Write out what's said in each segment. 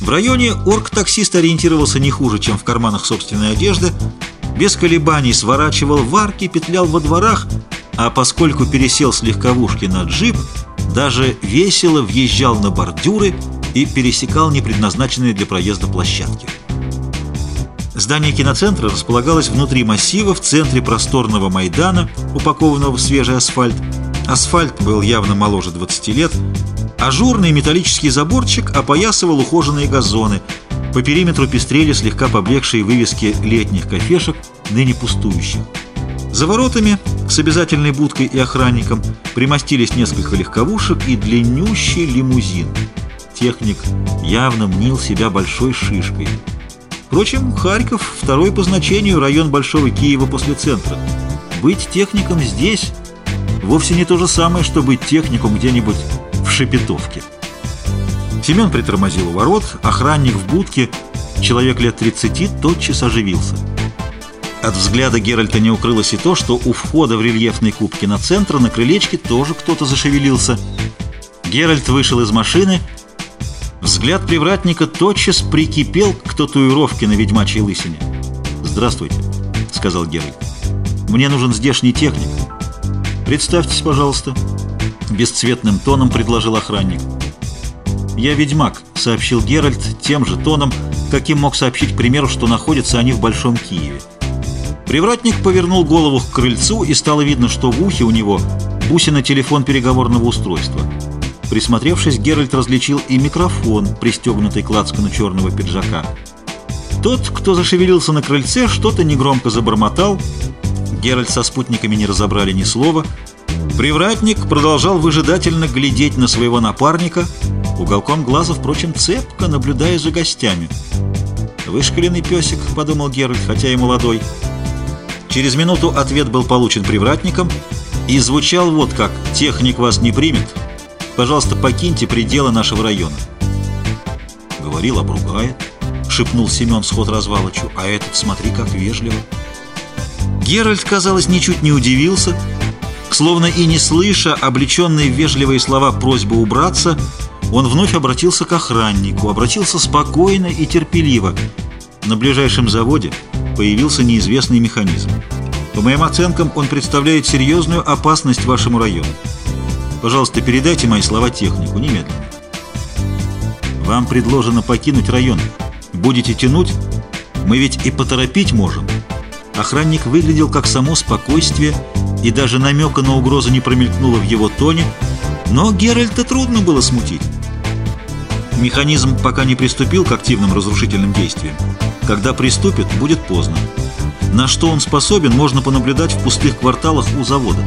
В районе орг-таксист ориентировался не хуже, чем в карманах собственной одежды, без колебаний сворачивал в арки, петлял во дворах, а поскольку пересел с легковушки на джип, даже весело въезжал на бордюры и пересекал непредназначенные для проезда площадки. Здание киноцентра располагалось внутри массива, в центре просторного Майдана, упакованного в свежий асфальт. Асфальт был явно моложе 20 лет. Ажурный металлический заборчик опоясывал ухоженные газоны. По периметру пестрели слегка поблекшие вывески летних кафешек, ныне пустующих. За воротами с обязательной будкой и охранником примостились несколько легковушек и длиннющий лимузин. Техник явно мнил себя большой шишкой. Впрочем, Харьков – второй по значению район Большого Киева после центра. Быть техником здесь вовсе не то же самое, что быть техником где-нибудь в Шепетовке. Семен притормозил у ворот, охранник в будке, человек лет 30, тотчас оживился. От взгляда Геральта не укрылось и то, что у входа в рельефный куб киноцентра на крылечке тоже кто-то зашевелился. Геральт вышел из машины – Взгляд привратника тотчас прикипел к татуировке на ведьмачьей лысине. «Здравствуйте», — сказал Геральт. «Мне нужен здешний техник». «Представьтесь, пожалуйста», — бесцветным тоном предложил охранник. «Я ведьмак», — сообщил Геральт тем же тоном, каким мог сообщить, к примеру, что находятся они в Большом Киеве. Привратник повернул голову к крыльцу, и стало видно, что в ухе у него бусина телефон переговорного устройства — Присмотревшись, Геральт различил и микрофон, пристегнутый к лацкану черного пиджака. Тот, кто зашевелился на крыльце, что-то негромко забормотал. Геральт со спутниками не разобрали ни слова. Привратник продолжал выжидательно глядеть на своего напарника, уголком глаза, впрочем, цепко наблюдая за гостями. «Вышкаленный песик», — подумал Геральт, хотя и молодой. Через минуту ответ был получен привратником и звучал вот как «Техник вас не примет, Пожалуйста, покиньте пределы нашего района. Говорил, обругает, шепнул Семен сход развалочу, а этот, смотри, как вежливо. Геральт, казалось, ничуть не удивился, словно и не слыша облеченные вежливые слова просьбы убраться, он вновь обратился к охраннику, обратился спокойно и терпеливо. На ближайшем заводе появился неизвестный механизм. По моим оценкам, он представляет серьезную опасность вашему району. Пожалуйста, передайте мои слова технику, немедленно. Вам предложено покинуть район. Будете тянуть? Мы ведь и поторопить можем. Охранник выглядел как само спокойствие, и даже намека на угрозу не промелькнуло в его тоне, но Геральта трудно было смутить. Механизм пока не приступил к активным разрушительным действиям. Когда приступит, будет поздно. На что он способен, можно понаблюдать в пустых кварталах у завода.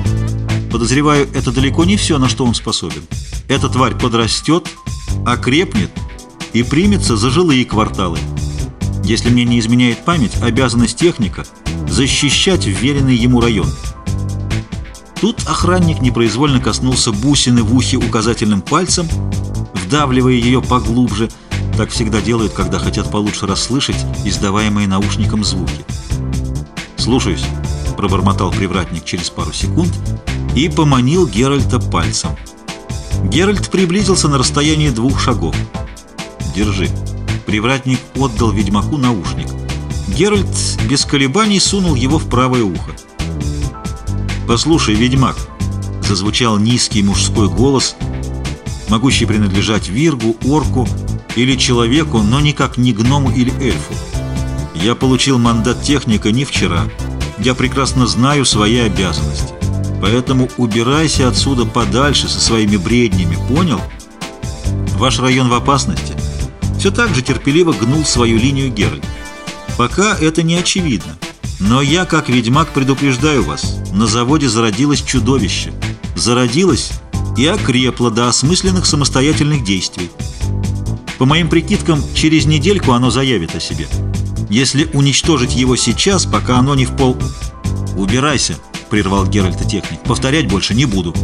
Подозреваю, это далеко не все, на что он способен. Эта тварь подрастет, окрепнет и примется за жилые кварталы. Если мне не изменяет память, обязанность техника – защищать вверенный ему район. Тут охранник непроизвольно коснулся бусины в ухе указательным пальцем, вдавливая ее поглубже, так всегда делают, когда хотят получше расслышать издаваемые наушником звуки. «Слушаюсь», – пробормотал привратник через пару секунд – и поманил Геральта пальцем. Геральт приблизился на расстояние двух шагов. «Держи». Привратник отдал ведьмаку наушник. Геральт без колебаний сунул его в правое ухо. «Послушай, ведьмак», — зазвучал низкий мужской голос, могущий принадлежать виргу, орку или человеку, но никак не гному или эльфу. «Я получил мандат техника не вчера. Я прекрасно знаю свои обязанности. Поэтому убирайся отсюда подальше со своими бреднями, понял? Ваш район в опасности. Все так же терпеливо гнул свою линию Геральт. Пока это не очевидно. Но я, как ведьмак, предупреждаю вас. На заводе зародилось чудовище. Зародилось и окрепло до осмысленных самостоятельных действий. По моим прикидкам, через недельку оно заявит о себе. Если уничтожить его сейчас, пока оно не в пол... Убирайся прервал Геральта техник. «Повторять больше не буду».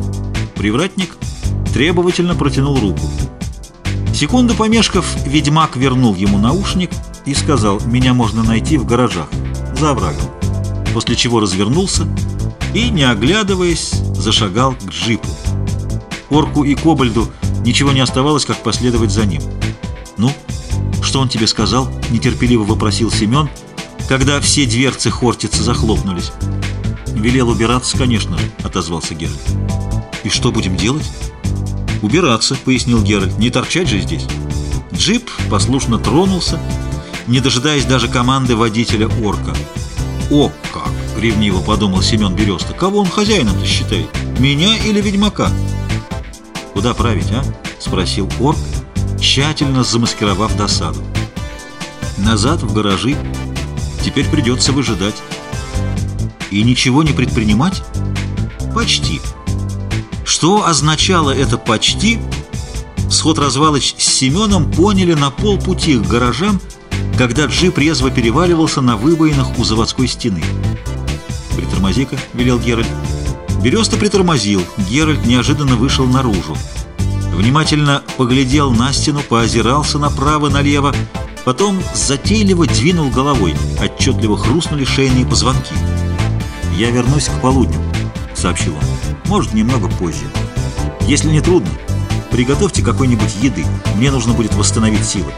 Привратник требовательно протянул руку. Секунду помешков, ведьмак вернул ему наушник и сказал, «Меня можно найти в гаражах, за оврагом». После чего развернулся и, не оглядываясь, зашагал к джипу. Орку и Кобальду ничего не оставалось, как последовать за ним. «Ну, что он тебе сказал?» — нетерпеливо вопросил Семен, когда все дверцы Хортицы захлопнулись. «Велел убираться, конечно же», — отозвался Геральт. «И что будем делать?» «Убираться», — пояснил Геральт, — «не торчать же здесь». Джип послушно тронулся, не дожидаясь даже команды водителя орка. «О, как!» — ревниво подумал Семен Береста. «Кого он хозяином-то считает? Меня или ведьмака?» «Куда править, а?» — спросил орк, тщательно замаскировав досаду. «Назад, в гаражи. Теперь придется выжидать». «И ничего не предпринимать?» «Почти». Что означало это «почти»? Сход развалыч с Семеном поняли на полпути к гаражам, когда джип резво переваливался на выбоинах у заводской стены. «Притормози-ка», — велел Геральт. Береста притормозил, Геральт неожиданно вышел наружу. Внимательно поглядел на стену, поозирался направо-налево, потом затейливо двинул головой, отчетливо хрустнули шейные позвонки. «Я вернусь к полудню», — сообщил он. «Может, немного позже. Если не трудно, приготовьте какой-нибудь еды, мне нужно будет восстановить силы».